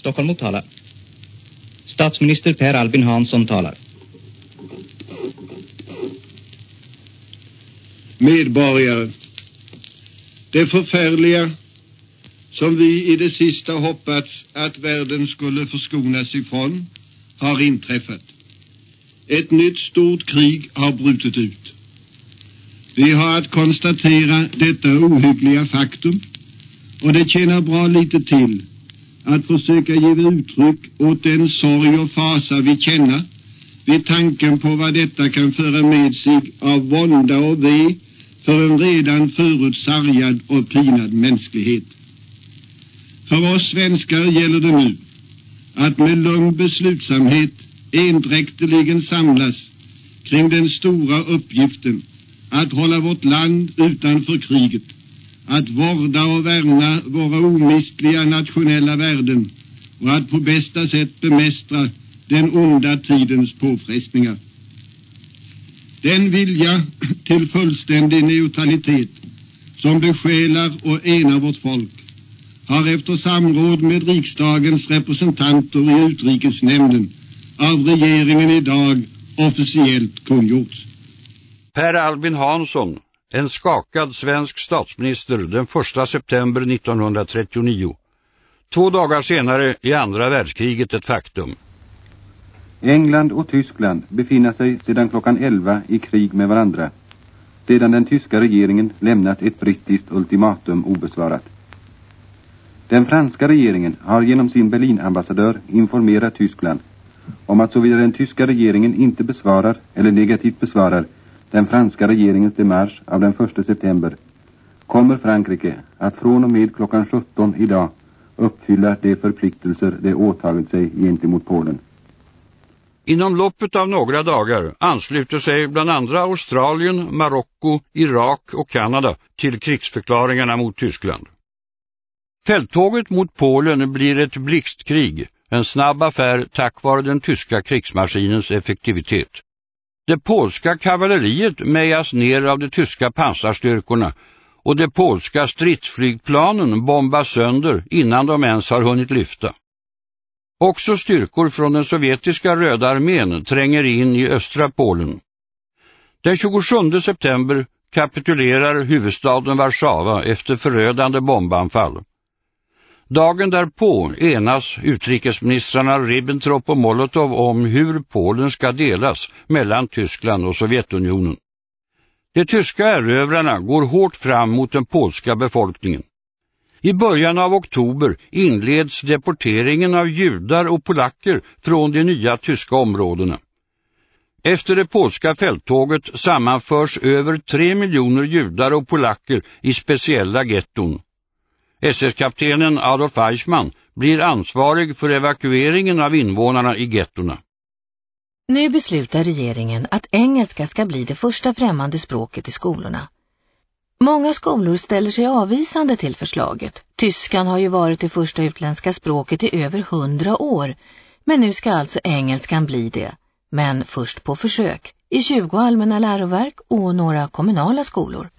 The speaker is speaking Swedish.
Stockholm Motala. Statsminister Per Albin Hansson talar. Medborgare. Det förfärliga som vi i det sista hoppats att världen skulle förskonas ifrån har inträffat. Ett nytt stort krig har brutit ut. Vi har att konstatera detta ohyggliga faktum och det tjänar bra lite till att försöka ge uttryck åt den sorg och fasa vi känner vid tanken på vad detta kan föra med sig av vånda och ve för en redan förut sargad och pinad mänsklighet. För oss svenskar gäller det nu att med lugn beslutsamhet endräkteligen samlas kring den stora uppgiften att hålla vårt land utanför kriget, att vårda och värna våra omistliga nationella värden och att på bästa sätt bemästra den onda tidens påfrestningar. Den vilja till fullständig neutralitet som besjälar och enar vårt folk har efter samråd med riksdagens representanter i utrikesnämnden av regeringen idag officiellt kungjorts. Per Albin Hansson, en skakad svensk statsminister den 1 september 1939. Två dagar senare är andra världskriget ett faktum. England och Tyskland befinner sig sedan klockan 11 i krig med varandra, sedan den tyska regeringen lämnat ett brittiskt ultimatum obesvarat. Den franska regeringen har genom sin Berlinambassadör informerat Tyskland om att såvida den tyska regeringen inte besvarar eller negativt besvarar den franska regeringens demarsch av den 1 september kommer Frankrike att från och med klockan 17 idag uppfylla de förpliktelser det åtagit sig gentemot Polen. Inom loppet av några dagar ansluter sig bland andra Australien, Marocko, Irak och Kanada till krigsförklaringarna mot Tyskland. Fälttåget mot Polen blir ett blixtkrig, en snabb affär tack vare den tyska krigsmaskinens effektivitet. Det polska kavalleriet mejas ner av de tyska pansarstyrkorna och de polska stridsflygplanen bombas sönder innan de ens har hunnit lyfta. Också styrkor från den sovjetiska röda armén tränger in i östra Polen. Den 27 september kapitulerar huvudstaden Warszawa efter förödande bombanfall. Dagen därpå enas utrikesministrarna Ribbentrop och Molotov om hur Polen ska delas mellan Tyskland och Sovjetunionen. De tyska erövrarna går hårt fram mot den polska befolkningen. I början av oktober inleds deporteringen av judar och polacker från de nya tyska områdena. Efter det polska fälttåget sammanförs över tre miljoner judar och polacker i speciella getton. SS-kaptenen Adolf Eichmann blir ansvarig för evakueringen av invånarna i gettorna. Nu beslutar regeringen att engelska ska bli det första främmande språket i skolorna. Många skolor ställer sig avvisande till förslaget. Tyskan har ju varit det första utländska språket i över hundra år. Men nu ska alltså engelskan bli det. Men först på försök, i 20 allmänna läroverk och några kommunala skolor.